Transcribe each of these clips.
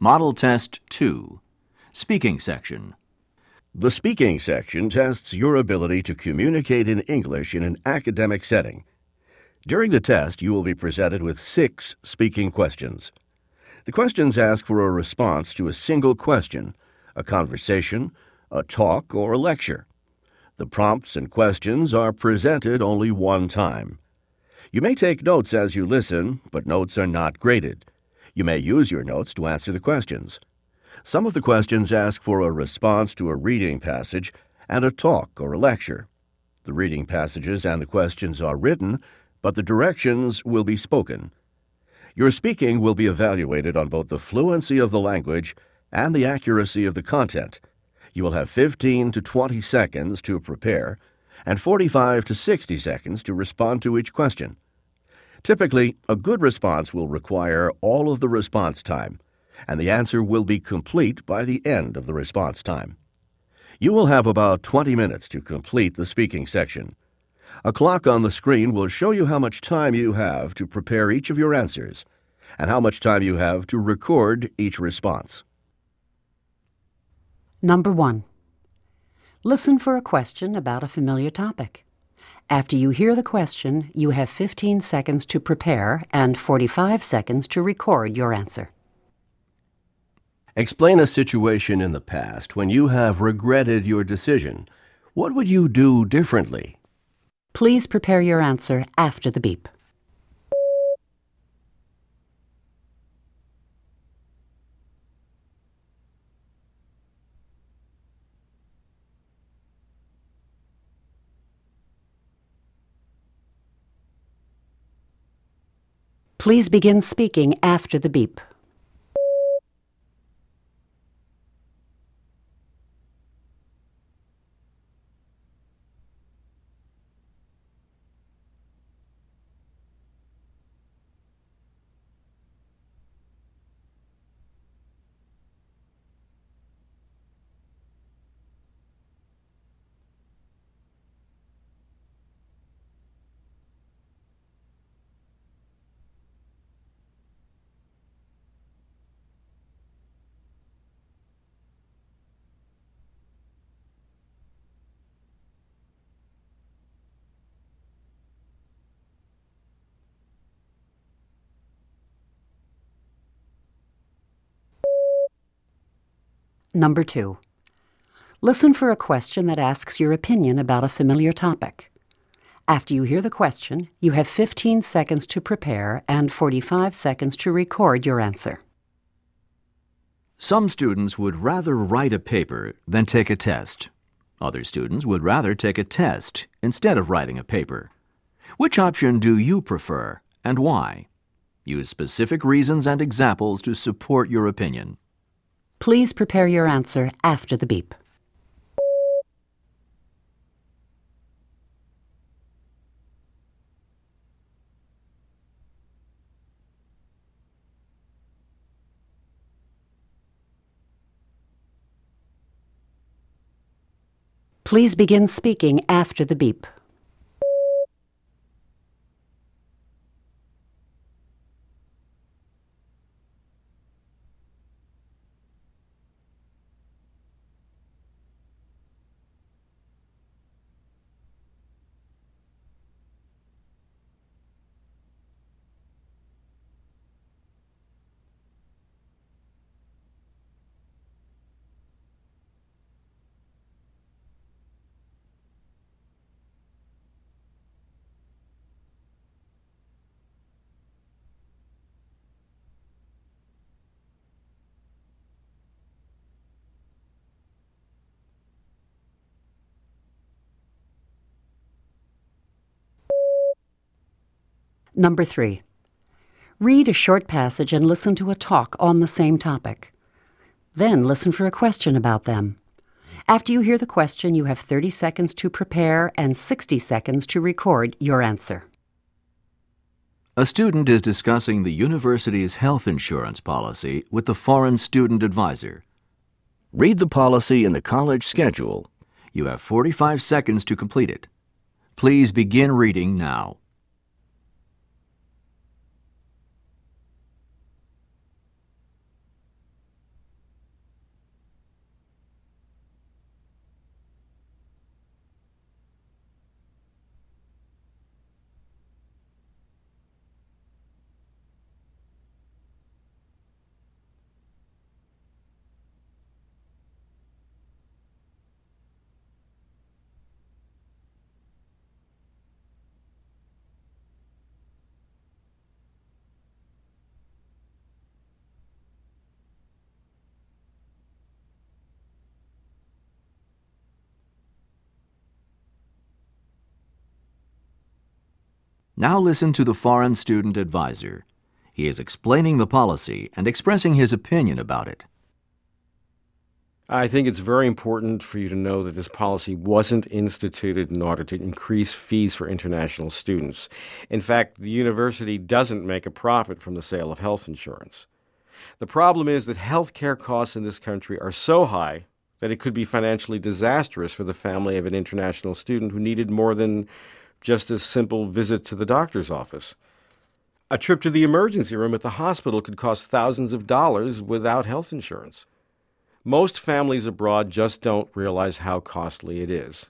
Model Test 2 Speaking Section The speaking section tests your ability to communicate in English in an academic setting. During the test, you will be presented with six speaking questions. The questions ask for a response to a single question, a conversation, a talk, or a lecture. The prompts and questions are presented only one time. You may take notes as you listen, but notes are not graded. You may use your notes to answer the questions. Some of the questions ask for a response to a reading passage and a talk or a lecture. The reading passages and the questions are written, but the directions will be spoken. Your speaking will be evaluated on both the fluency of the language and the accuracy of the content. You will have 15 to 20 seconds to prepare and 45 to 60 seconds to respond to each question. Typically, a good response will require all of the response time, and the answer will be complete by the end of the response time. You will have about 20 minutes to complete the speaking section. A clock on the screen will show you how much time you have to prepare each of your answers and how much time you have to record each response. Number 1. Listen for a question about a familiar topic. After you hear the question, you have 15 seconds to prepare and 45 seconds to record your answer. Explain a situation in the past when you have regretted your decision. What would you do differently? Please prepare your answer after the beep. Please begin speaking after the beep. Number 2. Listen for a question that asks your opinion about a familiar topic. After you hear the question, you have 15 seconds to prepare and 45 seconds to record your answer. Some students would rather write a paper than take a test. Other students would rather take a test instead of writing a paper. Which option do you prefer and why? Use specific reasons and examples to support your opinion. Please prepare your answer after the beep. Please begin speaking after the beep. Number 3. Read a short passage and listen to a talk on the same topic. Then listen for a question about them. After you hear the question, you have 30 seconds to prepare and 60 seconds to record your answer. A student is discussing the university's health insurance policy with the foreign student advisor. Read the policy in the college schedule. You have 45 seconds to complete it. Please begin reading now. Now listen to the foreign student advisor. He is explaining the policy and expressing his opinion about it. I think it's very important for you to know that this policy wasn't instituted in order to increase fees for international students. In fact, the university doesn't make a profit from the sale of health insurance. The problem is that health care costs in this country are so high that it could be financially disastrous for the family of an international student who needed more than just a simple visit to the doctor's office. A trip to the emergency room at the hospital could cost thousands of dollars without health insurance. Most families abroad just don't realize how costly it is.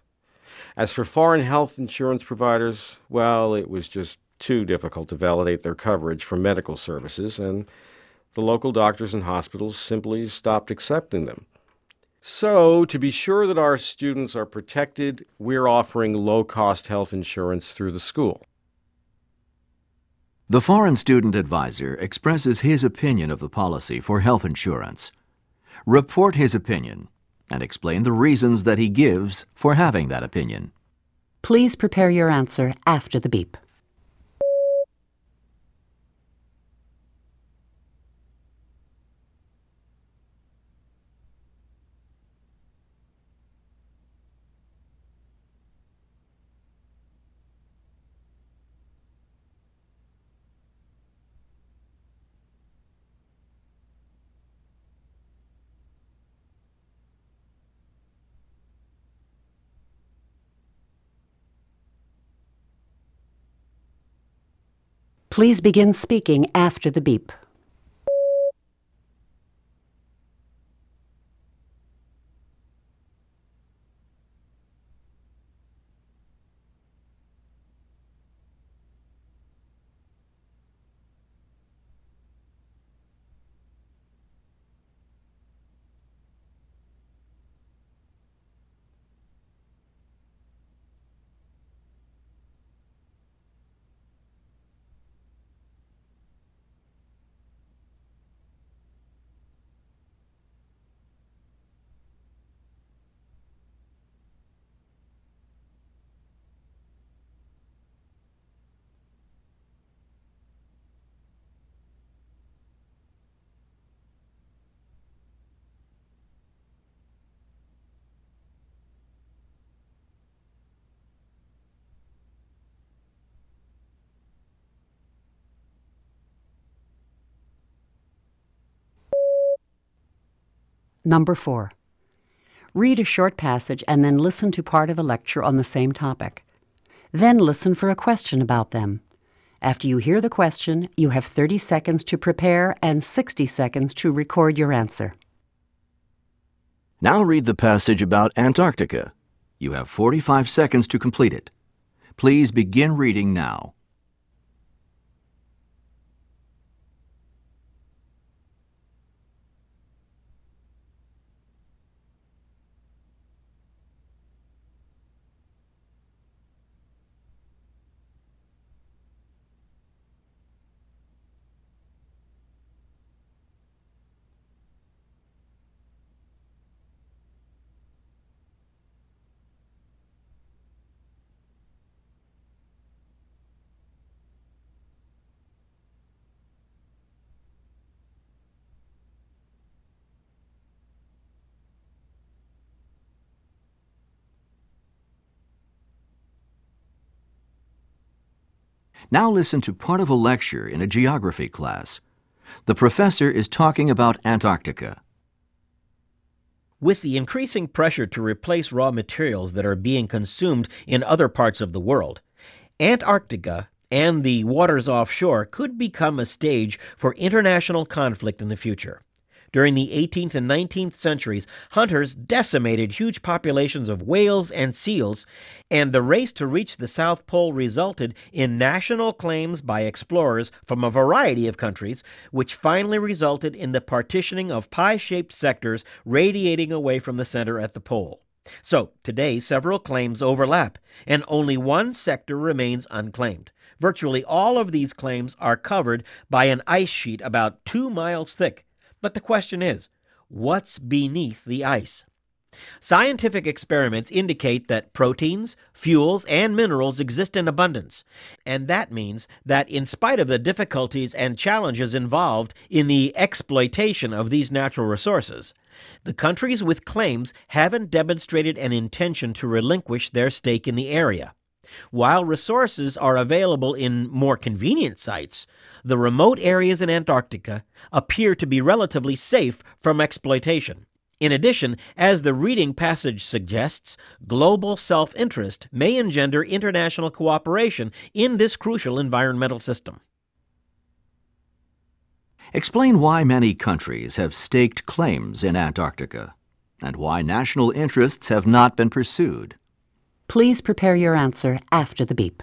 As for foreign health insurance providers, well, it was just too difficult to validate their coverage for medical services, and the local doctors and hospitals simply stopped accepting them. So, to be sure that our students are protected, we're offering low cost health insurance through the school. The foreign student advisor expresses his opinion of the policy for health insurance report his opinion, and explain the reasons that he gives for having that opinion. Please prepare your answer after the beep. Please begin speaking after the beep. Number four. Read a short passage and then listen to part of a lecture on the same topic. Then listen for a question about them. After you hear the question, you have 30 seconds to prepare and 60 seconds to record your answer. Now read the passage about Antarctica. You have 45 seconds to complete it. Please begin reading now. Now listen to part of a lecture in a geography class. The professor is talking about Antarctica. With the increasing pressure to replace raw materials that are being consumed in other parts of the world, Antarctica and the waters offshore could become a stage for international conflict in the future. During the 18th and 19th centuries, hunters decimated huge populations of whales and seals, and the race to reach the South Pole resulted in national claims by explorers from a variety of countries, which finally resulted in the partitioning of pie shaped sectors radiating away from the center at the pole. So, today, several claims overlap, and only one sector remains unclaimed. Virtually all of these claims are covered by an ice sheet about two miles thick but the question is what's beneath the ice? Scientific experiments indicate that proteins, fuels, and minerals exist in abundance, and that means that in spite of the difficulties and challenges involved in the exploitation of these natural resources, the countries with claims haven't demonstrated an intention to relinquish their stake in the area. While resources are available in more convenient sites, the remote areas in Antarctica appear to be relatively safe from exploitation. In addition, as the reading passage suggests, global self interest may engender international cooperation in this crucial environmental system. Explain why many countries have staked claims in Antarctica and why national interests have not been pursued. Please prepare your answer after the beep.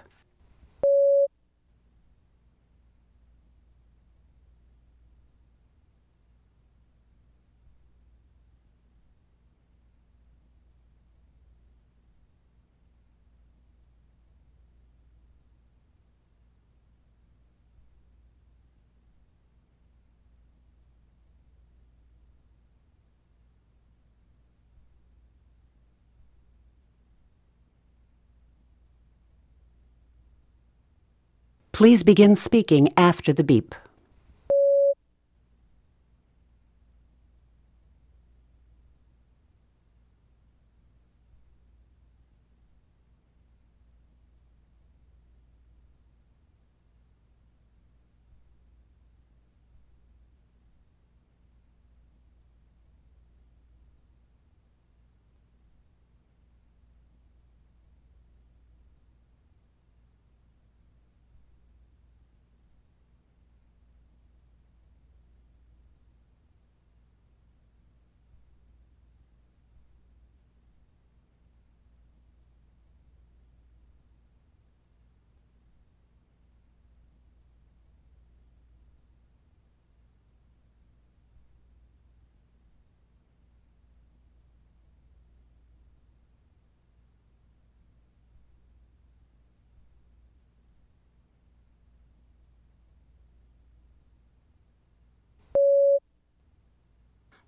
Please begin speaking after the beep.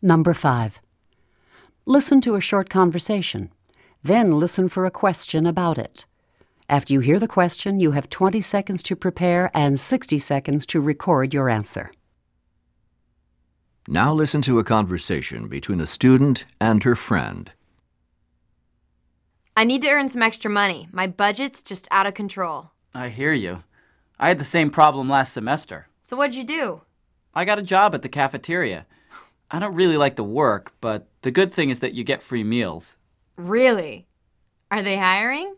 Number 5. Listen to a short conversation. Then listen for a question about it. After you hear the question, you have 20 seconds to prepare and 60 seconds to record your answer. Now listen to a conversation between a student and her friend. I need to earn some extra money. My budget's just out of control. I hear you. I had the same problem last semester. So what'd you do? I got a job at the cafeteria. I don't really like the work, but the good thing is that you get free meals. Really? Are they hiring?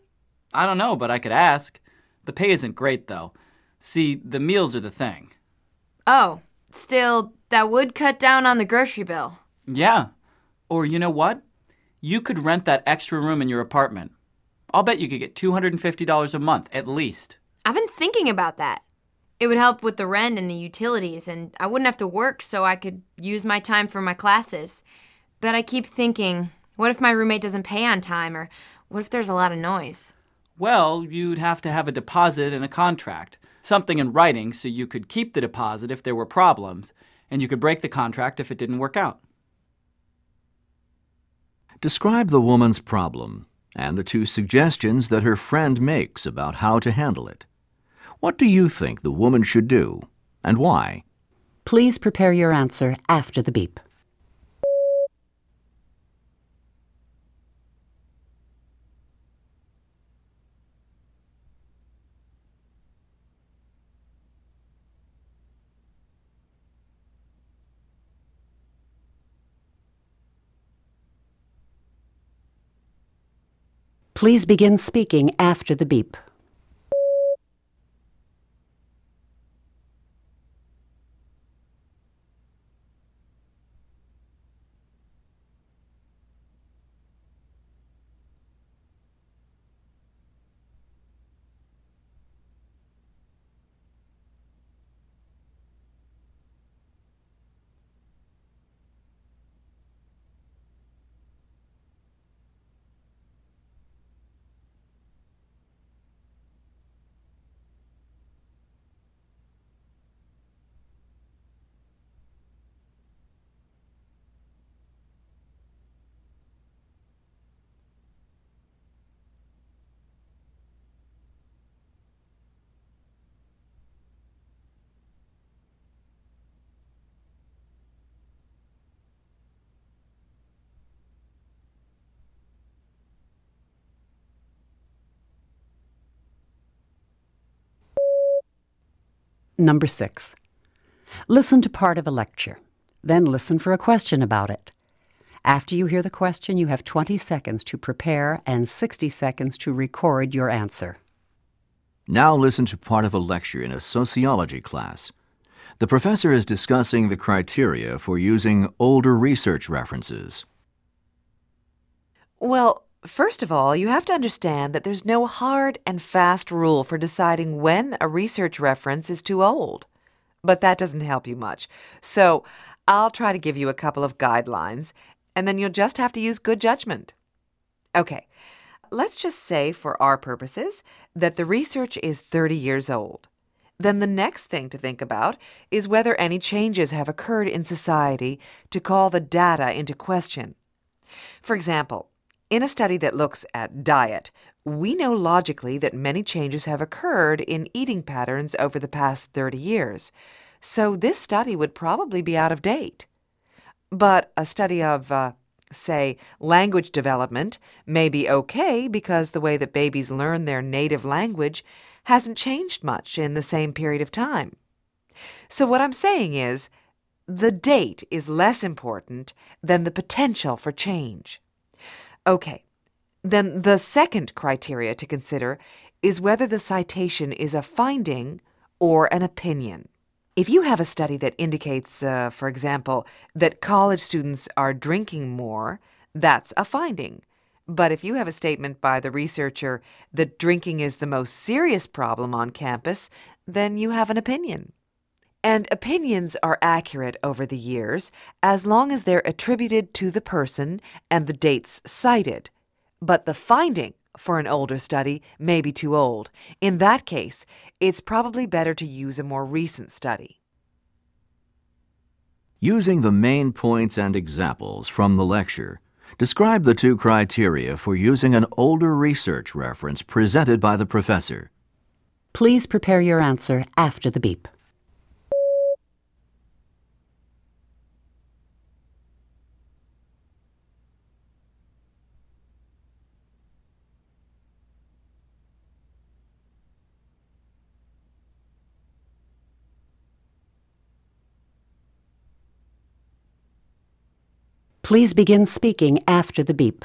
I don't know, but I could ask. The pay isn't great, though. See, the meals are the thing. Oh, still, that would cut down on the grocery bill. Yeah. Or you know what? You could rent that extra room in your apartment. I'll bet you could get $250 a month, at least. I've been thinking about that. It would help with the rent and the utilities, and I wouldn't have to work so I could use my time for my classes. But I keep thinking, what if my roommate doesn't pay on time, or what if there's a lot of noise? Well, you'd have to have a deposit and a contract, something in writing so you could keep the deposit if there were problems, and you could break the contract if it didn't work out. Describe the woman's problem and the two suggestions that her friend makes about how to handle it. What do you think the woman should do, and why? Please prepare your answer after the beep. Please begin speaking after the beep. Number six. Listen to part of a lecture. Then listen for a question about it. After you hear the question, you have 20 seconds to prepare and 60 seconds to record your answer. Now listen to part of a lecture in a sociology class. The professor is discussing the criteria for using older research references. Well, first of all, you have to understand that there's no hard and fast rule for deciding when a research reference is too old. But that doesn't help you much. So I'll try to give you a couple of guidelines, and then you'll just have to use good judgment. Okay, let's just say, for our purposes, that the research is 30 years old. Then the next thing to think about is whether any changes have occurred in society to call the data into question. For example, in a study that looks at diet, we know logically that many changes have occurred in eating patterns over the past 30 years, so this study would probably be out of date. But a study of, uh, say, language development may be okay because the way that babies learn their native language hasn't changed much in the same period of time. So, what I'm saying is, the date is less important than the potential for change. Okay, then the second criteria to consider is whether the citation is a finding or an opinion. If you have a study that indicates, uh, for example, that college students are drinking more, that's a finding. But if you have a statement by the researcher that drinking is the most serious problem on campus, then you have an opinion. And opinions are accurate over the years as long as they're attributed to the person and the dates cited. But the finding for an older study may be too old. In that case, it's probably better to use a more recent study. Using the main points and examples from the lecture, describe the two criteria for using an older research reference presented by the professor. Please prepare your answer after the beep. Please begin speaking after the beep.